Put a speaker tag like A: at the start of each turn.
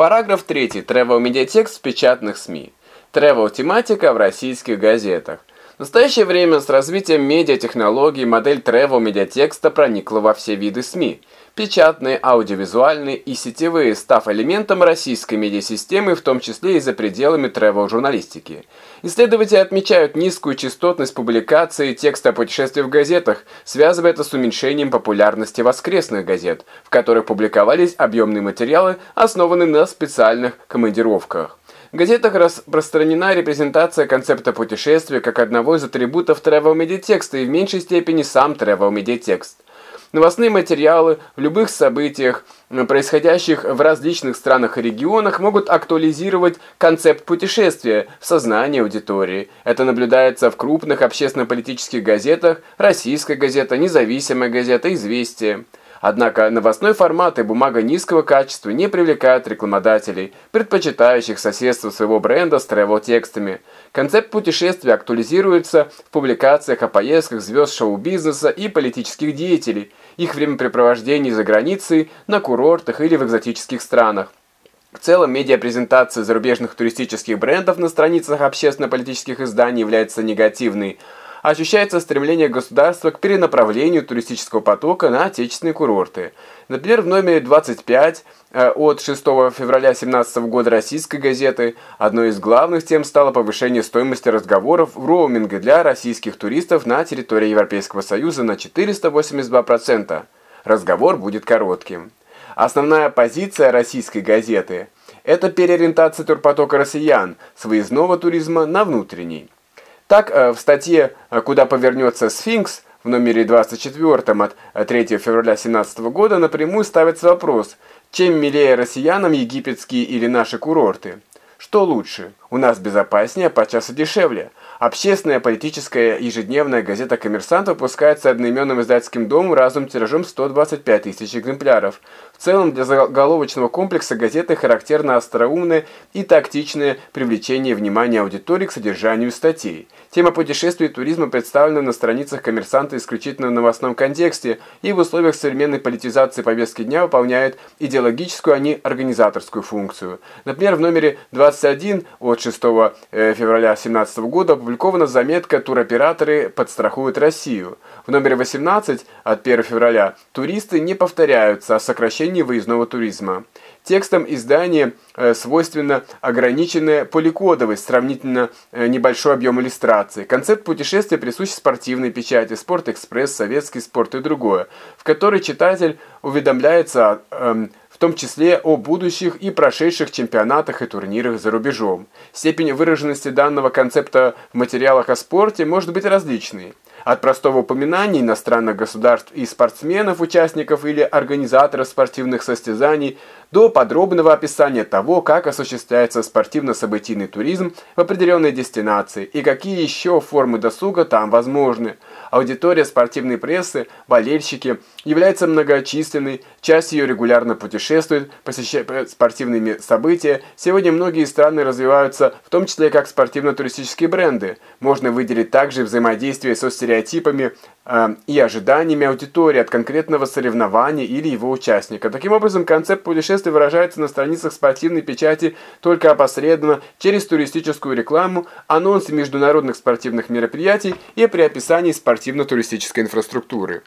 A: Параграф 3. Travel медиатекст в печатных СМИ. Travel тематика в российских газетах. В настоящее время с развитием медиатехнологий модель travel медиатекста проникла во все виды СМИ. Печатные, аудиовизуальные и сетевые, став элементом российской медиасистемы, в том числе и за пределами travel журналистики. Исследователи отмечают низкую частотность публикации текста о путешествии в газетах, связывая это с уменьшением популярности воскресных газет, в которых публиковались объемные материалы, основанные на специальных командировках. В газетах распространена репрезентация концепта путешествия как одного из атрибутов travel медиатекста и в меньшей степени сам travel медиатекст. Новостные материалы в любых событиях, происходящих в различных странах и регионах, могут актуализировать концепт путешествия в сознании аудитории. Это наблюдается в крупных общественно-политических газетах, «Российская газета», «Независимая газета», «Известия». Однако новостной формат и бумага низкого качества не привлекают рекламодателей, предпочитающих соседство своего бренда с тревел-текстами. Концепт путешествия актуализируется в публикациях о поездках звезд шоу-бизнеса и политических деятелей, их времяпрепровождении за границей, на курортах или в экзотических странах. В целом, медиапрезентация зарубежных туристических брендов на страницах общественно-политических изданий является негативной – ощущается стремление государства к перенаправлению туристического потока на отечественные курорты. Например, в номере 25 э, от 6 февраля 2017 года российской газеты одной из главных тем стало повышение стоимости разговоров в роуминге для российских туристов на территории Европейского Союза на 482%. Разговор будет коротким. Основная позиция российской газеты – это переориентация турпотока россиян с выездного туризма на внутренний. Так, э, в статье э, «Куда повернется сфинкс» в номере 24 от 3 э, февраля 2017 года напрямую ставится вопрос, чем милее россиянам египетские или наши курорты? Что лучше? У нас безопаснее, а подчас и дешевле. Общественная политическая ежедневная газета «Коммерсант» выпускается одноименным издательским домом разным тиражом 125 тысяч экземпляров. В целом для заголовочного комплекса газеты характерно остроумное и тактичное привлечение внимания аудитории к содержанию статей. Тема путешествий и туризма представлена на страницах «Коммерсанта» исключительно в новостном контексте и в условиях современной политизации повестки дня выполняет идеологическую, а не организаторскую функцию. Например, в номере 21 от 6 э, февраля 2017 года опубликована заметка «Туроператоры подстрахуют Россию». В номере 18 от 1 февраля «Туристы не повторяются о сокращении выездного туризма». Текстом издания э, свойственно ограниченная поликодовость, сравнительно э, небольшой объем иллюстрации. Концепт путешествия присущ спортивной печати, Спорт-экспресс, советский спорт и другое, в которой читатель уведомляется э, в том числе о будущих и прошедших чемпионатах и турнирах за рубежом. Степень выраженности данного концепта в материалах о спорте может быть различной. От простого упоминания иностранных государств и спортсменов, участников или организаторов спортивных состязаний до подробного описания того, как осуществляется спортивно-событийный туризм в определенной дестинации и какие еще формы досуга там возможны. Аудитория спортивной прессы, болельщики, является многочисленной, часть ее регулярно путешествует, посещая спортивные события. Сегодня многие страны развиваются, в том числе как спортивно-туристические бренды. Можно выделить также взаимодействие со стереотипами э, и ожиданиями аудитории от конкретного соревнования или его участника. Таким образом, концепт путешествия выражается на страницах спортивной печати только опосредованно через туристическую рекламу, анонсы международных спортивных мероприятий и при описании спортивно-туристической инфраструктуры.